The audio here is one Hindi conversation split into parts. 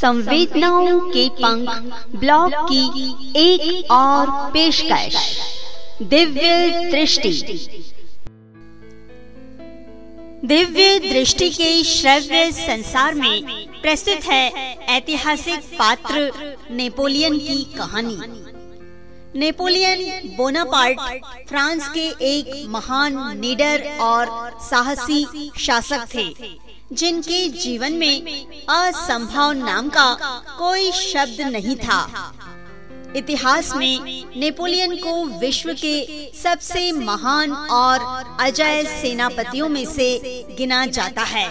संवेदनाओं के पंख ब्लॉग की एक और पेशकश। दिव्य दृष्टि। दिव्य दृष्टि के श्रव्य संसार में प्रस्तुत है ऐतिहासिक पात्र नेपोलियन की कहानी। नेपोलियन बोनापार्ट फ्रांस के एक महान निडर और साहसी शासक थे। जिनके जीवन में असंभव नाम का कोई शब्द नहीं था। इतिहास में नेपोलियन को विश्व के सबसे महान और अजय सेनापतियों में से गिना जाता है।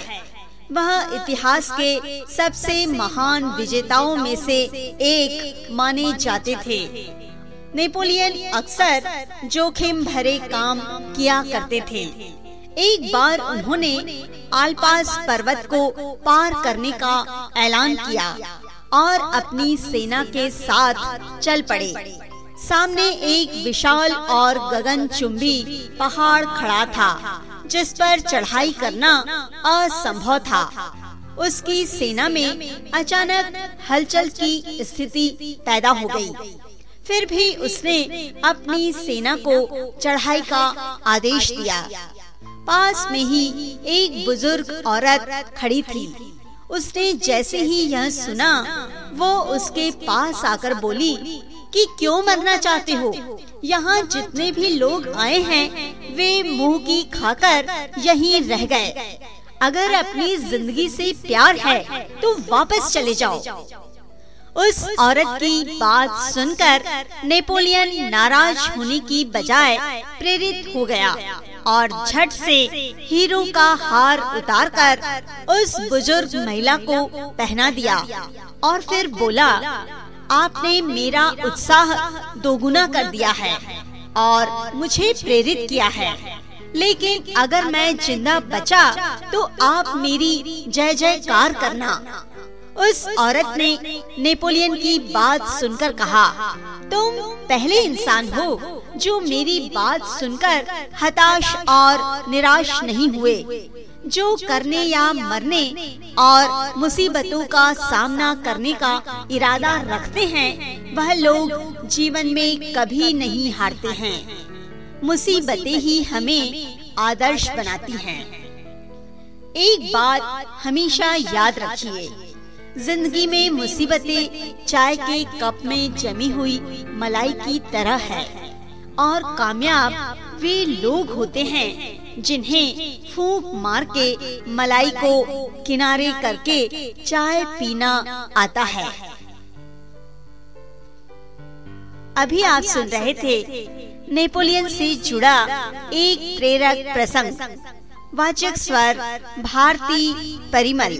वह इतिहास के सबसे महान विजेताओं में से एक माने जाते थे। नेपोलियन अक्सर जोखिम भरे काम किया करते थे। एक बार उन्होंने आलपास पर्वत को पार करने का ऐलान किया और अपनी सेना के साथ चल पड़े। सामने एक विशाल और गगन चुंबी पहाड़ खड़ा था, जिस पर चढ़ाई करना असंभव था। उसकी सेना में अचानक हलचल की स्थिति पैदा हो गई। फिर भी उसने अपनी सेना को चढ़ाई का आदेश दिया। पास में ही एक बुज़ुर्ग औरत खड़ी थी। उसने जैसे ही यह सुना, वो उसके पास आकर बोली कि क्यों मरना चाहते हो? यहाँ जितने भी लोग आए हैं, वे मुँह की खाकर यहीं रह गए। अगर अपनी ज़िंदगी से प्यार है तो वापस चले जाओ। उस औरत की बात सुनकर नेपोलियन नाराज़ होने की बजाय प्रेरित हो गया। और झट से हीरो का हार उतारकर उस बुज़ुर्ग महिला को पहना दिया और फिर बोला, आपने मेरा उत्साह दोगुना कर दिया है और मुझे प्रेरित किया है। लेकिन अगर मैं ज़िंदा बचा तो आप मेरी जय जयकार करना। उस औरत ने नेपोलियन की बात सुनकर कहा, तुम पहले इंसान हो जो मेरी बात सुनकर हताश और निराश नहीं हुए, जो करने या मरने और मुसीबतों का सामना करने का इरादा रखते हैं, वह लोग जीवन में कभी नहीं हारते हैं मुसीबतें ही हमें आदर्श बनाती हैं। एक बात हमेशा याद रखिए, ज़िंदगी में मुसीबतें चाय के कप में जमी हुई मलाई की तरह है और कामयाब वे लोग होते हैं, जिन्हें फूंक मार के, मलाई को किनारे करके चाय पीना आता है। अभी आप सुन रहे थे नेपोलियन से जुड़ा एक प्रेरक प्रसंग, वाचक स्वर, भारती परिमल।